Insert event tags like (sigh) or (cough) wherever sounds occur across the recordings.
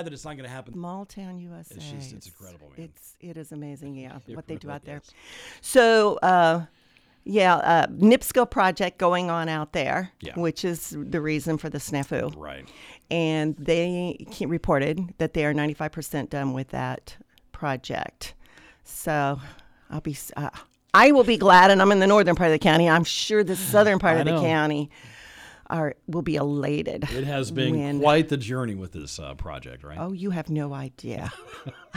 that it's not going to happen. Small-town USA. It's just- it's incredible, man. It's it is amazing, yeah, (laughs) what they do out there. is. So, uh, yeah, uh, NIPSCO project going on out there, Yeah. which is the reason for the snafu. Right. And they reported that they are 95% done with that project. So I'll be, uh, I will be glad, and I'm in the northern part of the county. I'm sure the (sighs) southern part I of the county are will be elated. It has been when- quite the journey with this uh, project, right? Oh, you have no idea. (laughs) (laughs)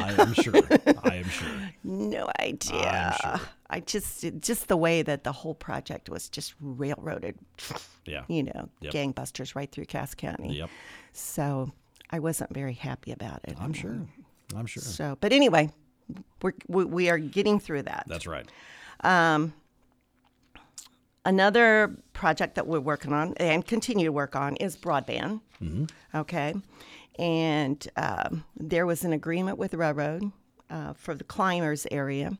I am sure. I am sure. No idea. sure. I just just the way that the whole project was just railroaded, Yeah. you know, Yep. gangbusters right through Cass County. Yep. So I wasn't very happy about it. I'm sure. I'm sure. So, but anyway, we're, we we are getting through that. That's right. Another project that we're working on and continue to work on is broadband. Okay. And um, there was an agreement with the railroad uh, for the Clymers area.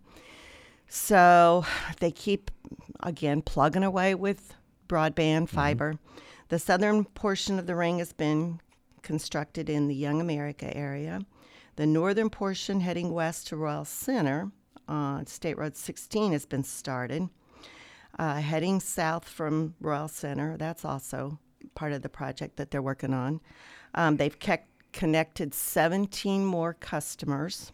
So they keep, again, plugging away with broadband fiber. The southern portion of the ring has been constructed in the Young America area. The northern portion heading west to Royal Center on State Road 16 has been started. Uh, heading south from Royal Center, that's also part of the project that they're working on. Um, they've kept connected 17 more customers,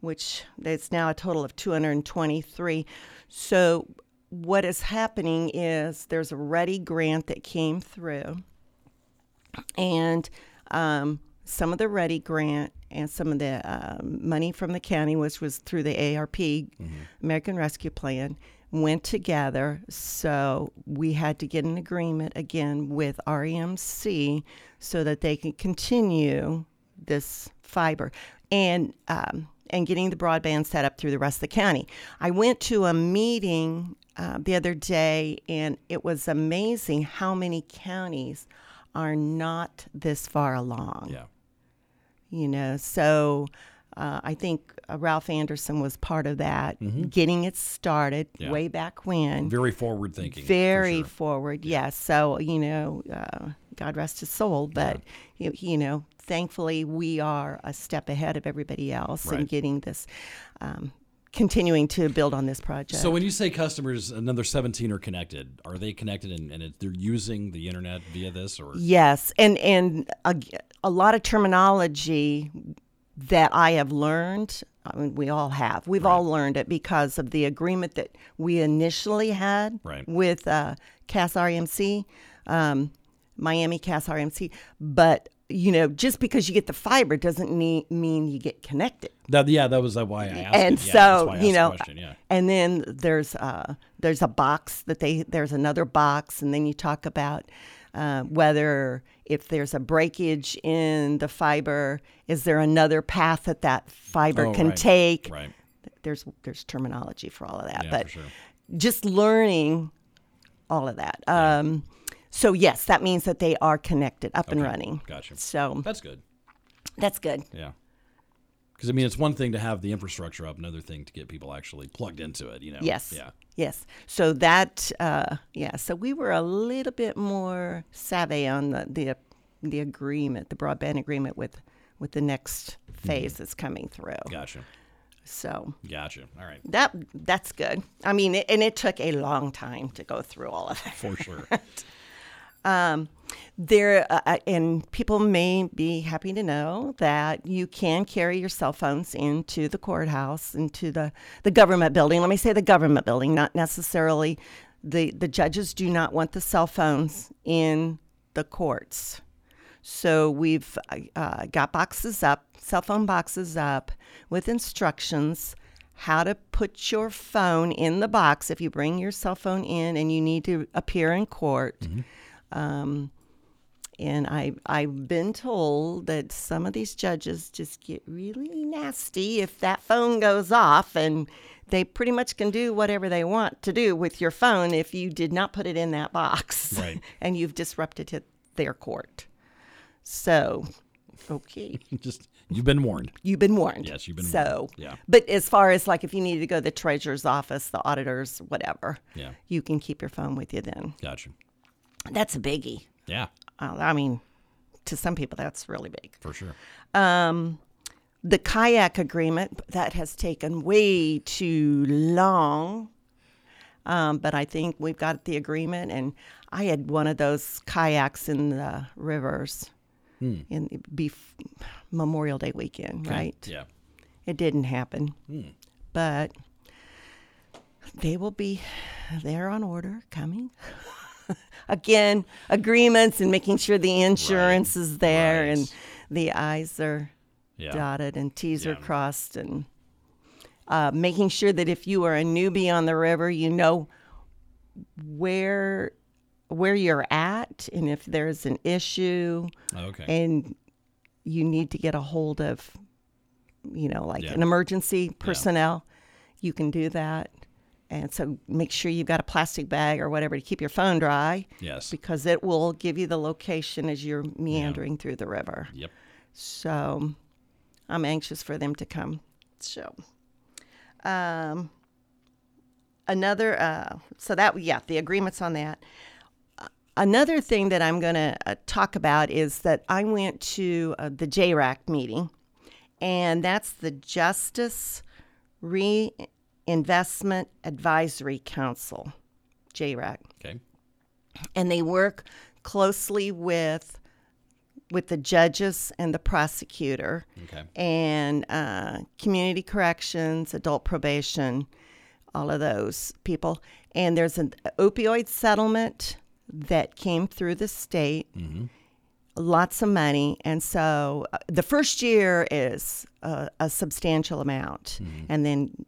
which it's now a total of 223. So, what is happening is there's a READI grant that came through, and um, some of the READI grant and some of the um, money from the county, which was through the ARP, American Rescue Plan, went together. So we had to get an agreement again with REMC so that they can continue this fiber and um, and getting the broadband set up through the rest of the county. I went to a meeting uh, the other day, and it was amazing how many counties are not this far along Yeah. you know so uh, i think uh, ralph anderson was part of that getting it started Yeah. way back when Very forward thinking. very sure. forward yes so you know uh, god rest his soul but you, you know thankfully we are a step ahead of everybody else in getting this um, continuing to build on this project So when you say customers, another 17 are connected. Are they connected and, and they're using the internet via this or? Yes, and and a, a lot of terminology that I have learned. I mean, we all have. We've all learned it because of the agreement that we initially had Right. with uh, Cass RMC, um, Miami Cass RMC. But you know, just because you get the fiber doesn't need, mean you get connected That, yeah, that was why I asked. and. Yeah, so you know question, yeah. and then there's uh there's a box that they there's another box and then you talk about uh, whether if there's a breakage in the fiber is there another path that that fiber Oh, can right. take Right. there's there's terminology for all of that Yeah, but sure. just learning all of that um so yes that means that they are connected up and running gotcha. so That's good. that's good Yeah. Because I mean, it's one thing to have the infrastructure up, another thing to get people actually plugged into it. You know. Yes. Yeah. Yes. So that, uh, yeah. So we were a little bit more savvy on the the, the agreement, the broadband agreement with with the next phase that's coming through. Gotcha. So Gotcha. All right. that that's good. I mean, it, and it took a long time to go through all of that. For sure. (laughs) There, uh, uh, and people may be happy to know that you can carry your cell phones into the courthouse, into the, the government building. Let me say the government building, not necessarily the, the judges do not want the cell phones in the courts. So we've uh, got boxes up, cell phone boxes up with instructions how to put your phone in the box if you bring your cell phone in and you need to appear in court. Um, and I, I've been told that some of these judges just get really nasty if that phone goes off, and they pretty much can do whatever they want to do with your phone if you did not put it in that box (laughs) Right. and you've disrupted their court. So, okay, (laughs) Just you've been warned. you've been warned. Yes, you've been so, warned. Yeah. But as far as like if you need to go to the treasurer's office, the auditors, whatever, Yeah. you can keep your phone with you then. Gotcha. That's a biggie. Yeah. Uh, I mean, to some people that's really big. For sure. Um, The kayak agreement that has taken way too long, um, but I think we've got the agreement, and I had one of those kayaks in the rivers in bef- Memorial Day weekend, right? Yeah. It didn't happen, but they will be there on order coming. (laughs) (laughs) Again, agreements and making sure the insurance is there right. and the I's are Yeah. dotted and T's are crossed, and uh, making sure that if you are a newbie on the river, you know where where you're at and if there's an issue Okay. and you need to get a hold of you know like Yeah. an emergency personnel you can do that and so make sure you've got a plastic bag or whatever to keep your phone dry yes. because it will give you the location as you're meandering through the river Yep. so i'm anxious for them to come so um another uh so that yeah the agreements on that Another thing that I'm going to uh, talk about is that I went to uh, the JRAC meeting, and that's the Justice Reinvestment Advisory Council, JRAC, Okay. and they work closely with with the judges and the prosecutor Okay. and uh, community corrections, adult probation, all of those people. And there's an opioid settlement that came through the state, lots of money. And so uh, the first year is uh, a substantial amount. And then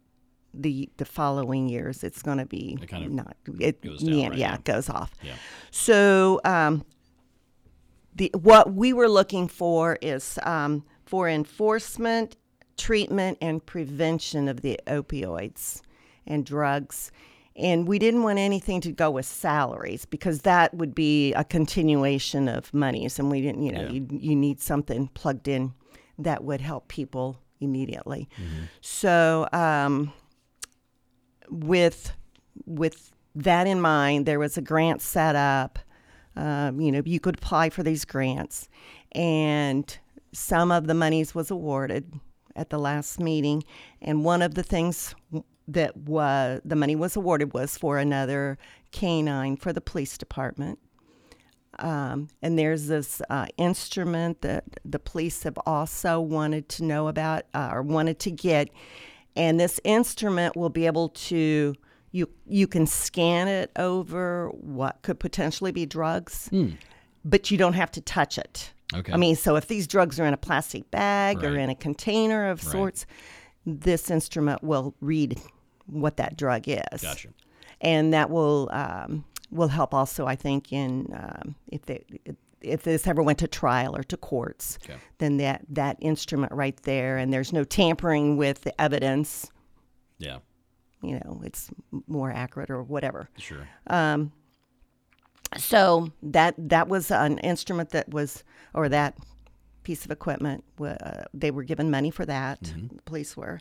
the the following years, it's going to be It kind of not, it, goes down, yeah, right? yeah, it goes off. Yeah. So um, the what we were looking for is um, for enforcement, treatment, and prevention of the opioids and drugs. And we didn't want anything to go with salaries because that would be a continuation of monies, and we didn't. You know, Yeah. you you need something plugged in that would help people immediately. So. Um, with with that in mind, there was a grant set up. Um, you know, you could apply for these grants, and some of the monies was awarded at the last meeting. And one of the things that was the money was awarded was for another canine for the police department. Um, and there's this uh, instrument that the police have also wanted to know about uh, or wanted to get, and this instrument will be able to you you can scan it over what could potentially be drugs, but you don't have to touch it. Okay. I mean, so if these drugs are in a plastic bag or in a container of Right. sorts, this instrument will read what that drug is Gotcha. and that will um, will help also, I think, in um, if they if this ever went to trial or to courts, Okay. then that that instrument right there, and there's no tampering with the evidence. Yeah. You know, it's more accurate or whatever. Sure. Um, So that that was an instrument that was, or that piece of equipment. Uh, they were given money for that. The police were.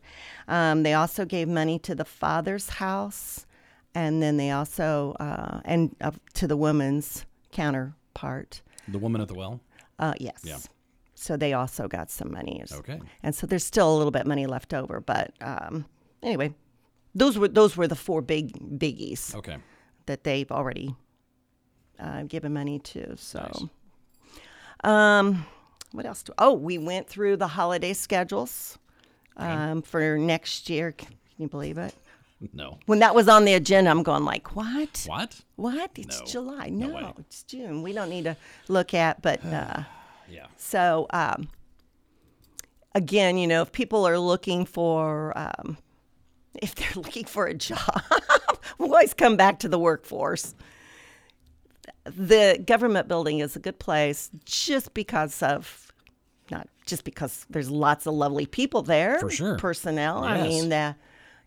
Um, they also gave money to the father's house, and then they also uh, and uh, to the woman's counterpart. The woman at the well. Uh, yes. Yeah. So they also got some money. Okay. And so there's still a little bit money left over, but um, anyway, those were those were the four big biggies Okay. that they've already uh, given money to. So, um, what else? Do, oh, we went through the holiday schedules um, for next year. Can you believe it? No. When that was on the agenda, I'm going like, what? What? What? It's No. July. No No, it's June. We don't need to look at, but uh, (sighs) Yeah. so um, again, you know, if people are looking for, um, if they're (laughs) looking for a job, (laughs) we'll always come back to the workforce. The government building is a good place just because of, not just because there's lots of lovely people there. For sure. Personnel. I mean, the,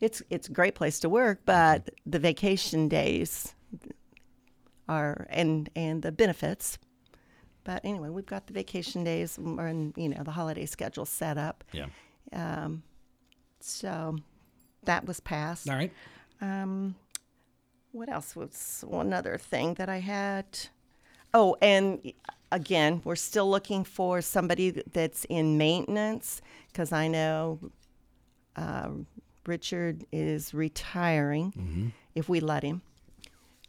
it's it's a great place to work, but the vacation days are and and the benefits but anyway, we've got the vacation days and you know the holiday schedule set up. Yeah. Um, So that was passed. All right. Um, What else was one other thing that I had? Oh, and again, we're still looking for somebody that's in maintenance because I know uh, Richard is retiring if we let him.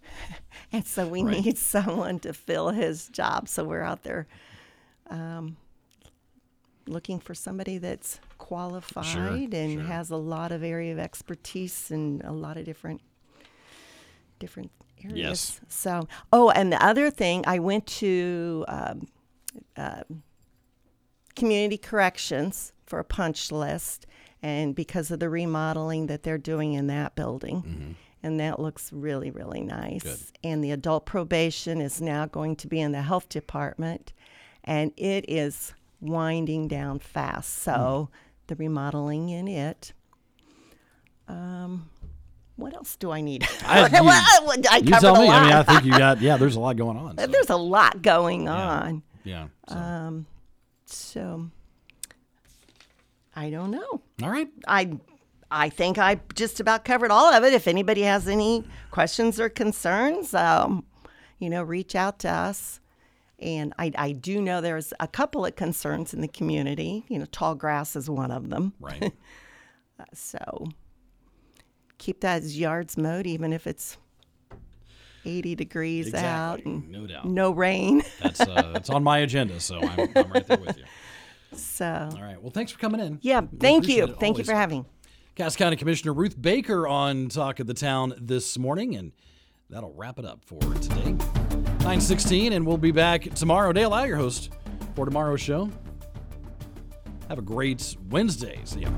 (laughs) and so we Right. need (laughs) someone to fill his job. So we're out there um, looking for somebody that's qualified and sure. has a lot of area of expertise and a lot of different different areas. Yes. So, oh, and the other thing, I went to um, uh, community corrections for a punch list, and because of the remodeling that they're doing in that building. And that looks really, really nice. Good. And the adult probation is now going to be in the health department, and it is winding down fast. So the remodeling in it. Um, what else do I need? (laughs) I- you- Well, I You covered tell me. I mean, I think you got (laughs) yeah. There's a lot going on. so, There's a lot going on. yeah. so. Um, so I don't know. all right. I I think I just about covered all of it. If anybody has any questions or concerns, um, you know, reach out to us. And I, I do know there's a couple of concerns in the community. You know, tall grass is one of them. Right. (laughs) So keep those yards mowed, even if it's 80 degrees out and No doubt. no rain. That's uh, (laughs) that's on my agenda, so I'm, I'm right there with you. So All right. Well, thanks for coming in. yeah, We thank you. Thank you for having. Cass County Commissioner Ruth Baker on Talk of the Town this morning, and that'll wrap it up for today. 916, and we'll be back tomorrow. Dale Lau, your host for tomorrow's show. Have a great Wednesday. See ya.